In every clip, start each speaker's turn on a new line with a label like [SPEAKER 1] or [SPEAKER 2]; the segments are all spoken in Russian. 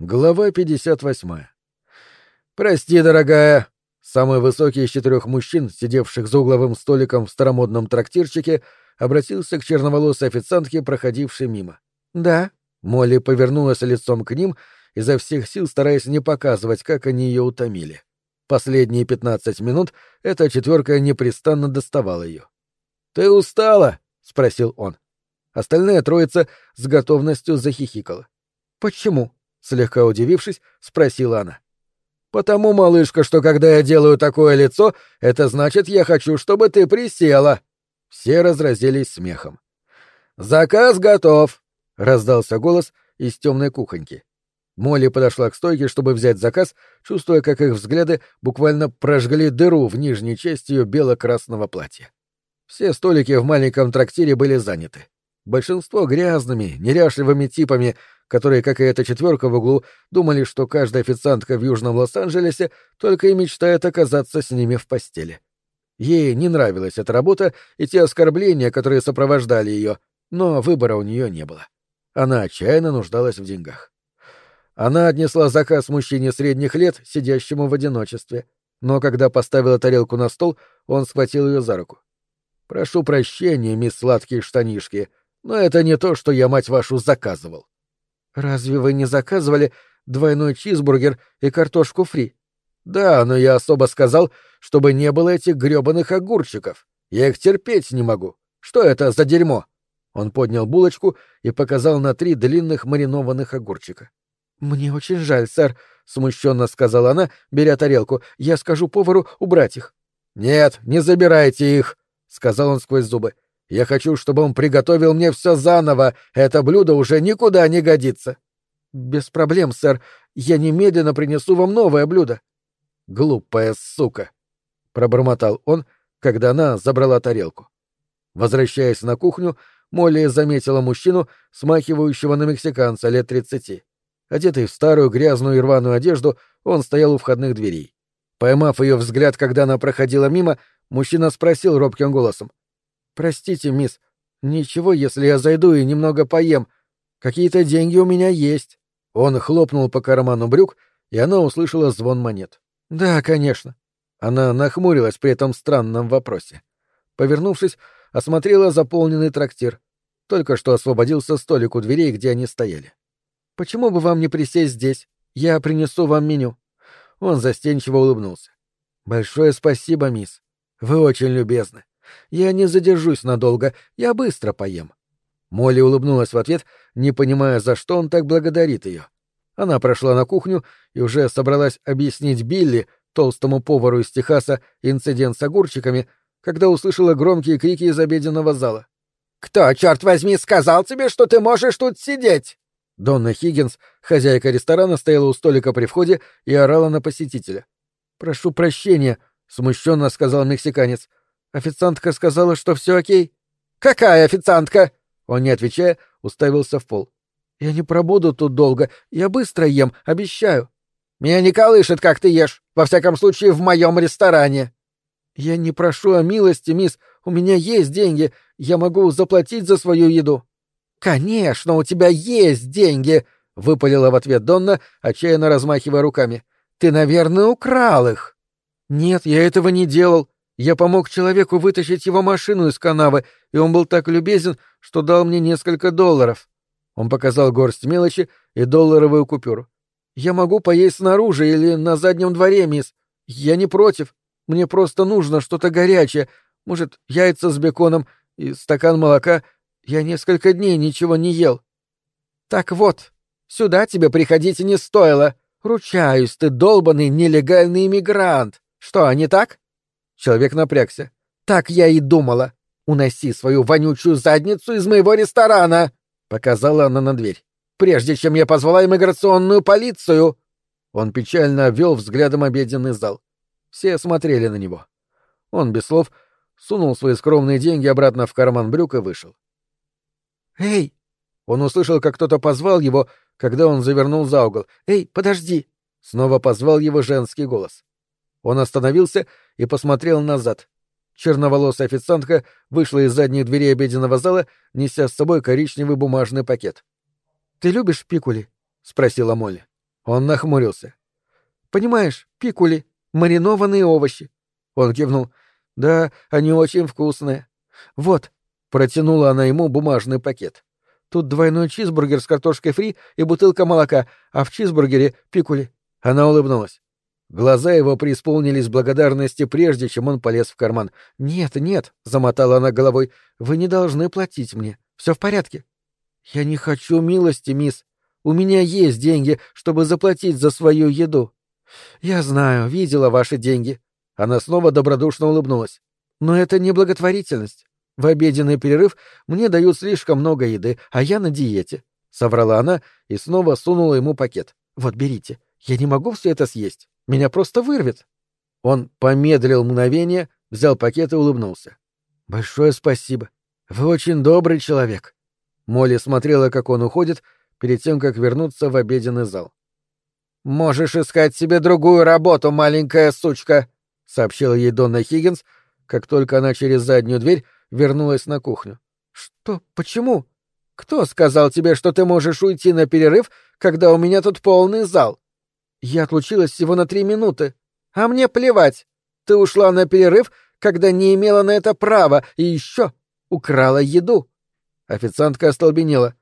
[SPEAKER 1] Глава 58. «Прости, дорогая!» Самый высокий из четырех мужчин, сидевших за угловым столиком в старомодном трактирчике, обратился к черноволосой официантке, проходившей мимо.
[SPEAKER 2] «Да».
[SPEAKER 1] Молли повернулась лицом к ним, изо всех сил стараясь не показывать, как они ее утомили. Последние пятнадцать минут эта четверка непрестанно доставала ее. «Ты устала?» — спросил он. Остальная троица с готовностью захихикала.
[SPEAKER 2] «Почему?»
[SPEAKER 1] Слегка удивившись, спросила она. «Потому, малышка, что когда я делаю такое лицо, это значит, я хочу, чтобы ты присела». Все разразились смехом. «Заказ готов!» — раздался голос из темной кухоньки. Молли подошла к стойке, чтобы взять заказ, чувствуя, как их взгляды буквально прожгли дыру в нижней части ее бело-красного платья. Все столики в маленьком трактире были заняты. Большинство грязными, неряшливыми типами, которые, как и эта четверка в углу, думали, что каждая официантка в Южном Лос-Анджелесе только и мечтает оказаться с ними в постели. Ей не нравилась эта работа и те оскорбления, которые сопровождали ее, но выбора у нее не было. Она отчаянно нуждалась в деньгах. Она отнесла заказ мужчине средних лет, сидящему в одиночестве, но когда поставила тарелку на стол, он схватил ее за руку. «Прошу прощения, мисс Сладкие Штанишки, но это не то, что я, мать вашу, заказывал».
[SPEAKER 2] «Разве вы не заказывали двойной чизбургер и картошку фри?»
[SPEAKER 1] «Да, но я особо сказал, чтобы не было этих грёбаных огурчиков. Я их терпеть не могу. Что это за дерьмо?» Он поднял булочку и показал на три длинных маринованных огурчика.
[SPEAKER 2] «Мне очень жаль, сэр», — смущенно сказала она, беря тарелку. «Я скажу повару убрать их».
[SPEAKER 1] «Нет, не забирайте их», — сказал он сквозь зубы. Я хочу, чтобы он приготовил мне все заново. Это блюдо уже никуда не годится.
[SPEAKER 2] Без проблем, сэр. Я немедленно принесу вам новое блюдо.
[SPEAKER 1] Глупая сука, пробормотал он, когда она забрала тарелку. Возвращаясь на кухню, Молли заметила мужчину, смахивающего на мексиканца лет тридцати. Одетый в старую грязную и рваную одежду, он стоял у входных дверей. Поймав ее взгляд, когда она проходила мимо, мужчина спросил робким голосом.
[SPEAKER 2] «Простите, мисс, ничего, если я зайду и немного поем. Какие-то деньги у меня есть».
[SPEAKER 1] Он хлопнул по карману брюк, и она услышала звон монет.
[SPEAKER 2] «Да, конечно».
[SPEAKER 1] Она нахмурилась при этом странном вопросе. Повернувшись, осмотрела заполненный трактир. Только что освободился столик у дверей, где они стояли.
[SPEAKER 2] «Почему бы вам не присесть здесь? Я принесу вам меню».
[SPEAKER 1] Он застенчиво улыбнулся. «Большое спасибо, мисс. Вы очень любезны. Я не задержусь надолго, я быстро поем. Молли улыбнулась в ответ, не понимая, за что он так благодарит ее. Она прошла на кухню и уже собралась объяснить Билли, толстому повару из Техаса, инцидент с огурчиками, когда услышала громкие крики из обеденного зала.
[SPEAKER 3] «Кто, черт возьми, сказал тебе, что ты можешь тут сидеть?»
[SPEAKER 1] Донна Хиггинс, хозяйка ресторана, стояла у столика при входе и орала на посетителя.
[SPEAKER 2] «Прошу прощения», — смущенно сказал мексиканец. Официантка сказала, что все окей.
[SPEAKER 3] Какая официантка?
[SPEAKER 1] Он, не отвечая, уставился в пол.
[SPEAKER 2] Я не пробуду тут долго. Я быстро ем, обещаю.
[SPEAKER 3] Меня не колышет, как ты ешь. Во всяком случае, в моем ресторане.
[SPEAKER 2] Я не прошу о милости, мисс. У меня есть деньги. Я могу заплатить за свою еду.
[SPEAKER 3] Конечно, у тебя есть деньги, выпалила в ответ Донна, отчаянно размахивая руками. Ты, наверное, украл их.
[SPEAKER 2] Нет, я этого не делал. Я помог человеку вытащить его машину из канавы, и он был так любезен, что дал мне несколько долларов. Он показал горсть мелочи и долларовую купюру. Я могу поесть снаружи или на заднем дворе, мисс. Я не против. Мне просто нужно что-то горячее. Может, яйца с беконом и стакан молока. Я несколько дней ничего не ел.
[SPEAKER 3] Так вот, сюда тебе приходить не стоило. Ручаюсь, ты долбанный нелегальный иммигрант. Что, не так?
[SPEAKER 1] Человек напрягся.
[SPEAKER 3] «Так я и думала. Уноси свою вонючую задницу из моего ресторана!» — показала она на дверь. «Прежде чем я позвала иммиграционную полицию!»
[SPEAKER 1] Он печально обвел взглядом обеденный зал. Все смотрели на него. Он без слов сунул свои скромные деньги обратно в карман брюк и вышел.
[SPEAKER 2] «Эй!»
[SPEAKER 1] Он услышал, как кто-то позвал его, когда он завернул за угол.
[SPEAKER 2] «Эй, подожди!»
[SPEAKER 1] Снова позвал его женский голос. Он остановился и посмотрел назад. Черноволосая официантка вышла из задней двери обеденного зала, неся с собой коричневый бумажный пакет.
[SPEAKER 2] — Ты любишь пикули? — спросила Молли.
[SPEAKER 1] Он нахмурился.
[SPEAKER 2] «Понимаешь, пикули, маринованные овощи». Он кивнул. «Да, они очень вкусные. Вот», — протянула она ему бумажный пакет. «Тут двойной чизбургер с картошкой фри и бутылка молока, а в чизбургере — пикули».
[SPEAKER 1] Она улыбнулась. Глаза его преисполнились благодарности, прежде чем он полез в карман.
[SPEAKER 2] «Нет, нет», — замотала она головой, — «вы не должны платить мне. Все в порядке». «Я не хочу милости, мисс. У меня есть деньги, чтобы заплатить за свою еду». «Я знаю, видела ваши деньги». Она снова добродушно улыбнулась. «Но это не благотворительность. В обеденный перерыв мне дают слишком много еды, а я на диете», — соврала она и снова сунула ему пакет. «Вот, берите. Я не могу все это съесть». Меня просто вырвет. Он помедлил мгновение, взял пакет и улыбнулся. Большое спасибо. Вы очень добрый человек. Молли смотрела, как он уходит, перед тем, как вернуться в обеденный зал. Можешь искать себе другую работу, маленькая сучка, сообщила ей Донна Хиггинс, как только она через заднюю дверь вернулась на кухню. Что? Почему? Кто сказал тебе, что ты можешь уйти на перерыв, когда у меня тут полный зал? Я отлучилась всего на три минуты. А мне плевать. Ты ушла на перерыв, когда не имела на это права, и еще украла еду. Официантка остолбенела.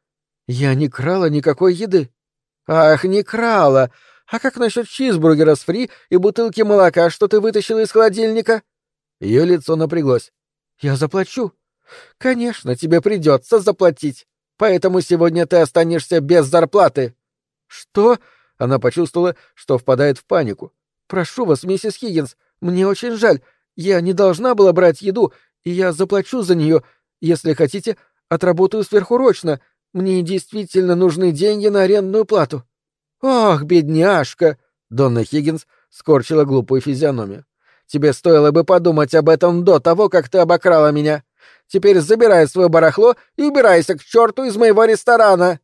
[SPEAKER 2] Я не крала никакой еды. Ах, не крала. А как насчет чизбургера с фри и бутылки молока, что ты вытащила из холодильника? Ее лицо напряглось. Я заплачу. Конечно, тебе придется заплатить. Поэтому сегодня ты останешься без зарплаты. Что? Она почувствовала, что впадает в панику. «Прошу вас, миссис Хиггинс, мне очень жаль. Я не должна была брать еду, и я заплачу за нее. Если хотите, отработаю сверхурочно. Мне действительно нужны деньги на арендную плату». «Ох, бедняжка!» — Донна Хиггинс скорчила глупую физиономию. «Тебе стоило бы подумать об этом до того, как ты обокрала меня. Теперь забирай свое барахло и убирайся к черту из моего ресторана!»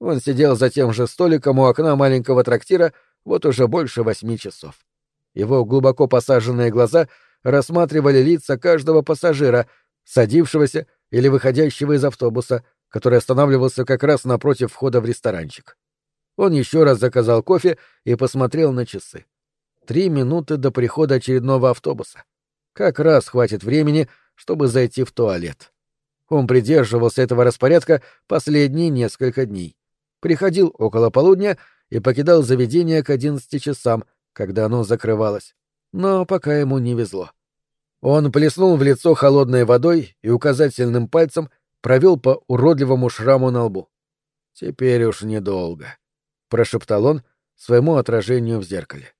[SPEAKER 2] Он сидел за тем же столиком у окна маленького трактира вот уже больше восьми часов. Его глубоко посаженные глаза рассматривали лица каждого пассажира, садившегося или выходящего из автобуса, который останавливался как раз напротив входа в ресторанчик. Он еще раз заказал кофе и посмотрел на часы. Три минуты до прихода очередного автобуса. Как раз хватит времени, чтобы зайти в туалет. Он придерживался этого распорядка последние несколько дней приходил около полудня и покидал заведение к одиннадцати часам, когда оно закрывалось. Но пока ему не везло. Он плеснул в лицо холодной водой и указательным пальцем провел по уродливому шраму на лбу. «Теперь уж недолго», — прошептал он своему отражению в зеркале.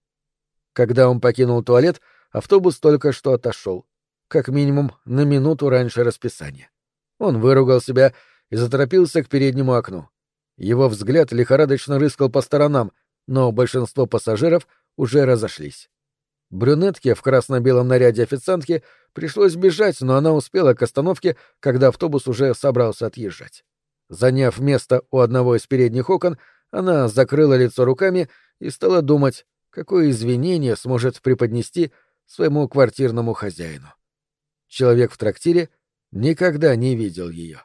[SPEAKER 2] Когда он покинул туалет, автобус только что отошел, как минимум на минуту раньше расписания. Он выругал себя и заторопился к переднему окну. Его взгляд лихорадочно рыскал по сторонам, но большинство пассажиров уже разошлись. Брюнетке в красно-белом наряде официантки пришлось бежать, но она успела к остановке, когда автобус уже собрался отъезжать. Заняв место у одного из передних окон, она закрыла лицо руками и стала думать, какое извинение сможет преподнести своему квартирному хозяину. Человек в трактире никогда не видел ее.